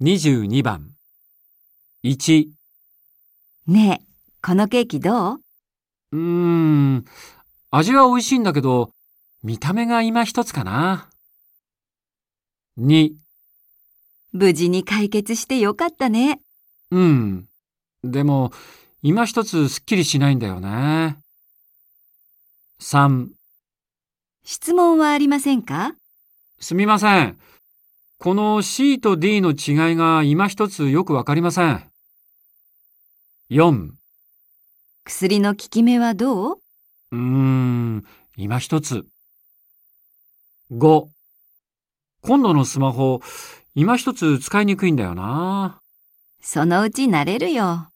22番。1、ねえ、このケーキどう？うーん、味は美味しいんだけど、見た目が今一つかな。2、無事に解決してよかったね。うん。でも、今一つすっきりしないんだよね。3、質問はありませんか？すみません。この C と D の違いが今一つよくわかりません。4、薬の効き目はどう？うーん、今一つ。5、今度のスマホ、今一つ使いにくいんだよな。そのうち慣れるよ。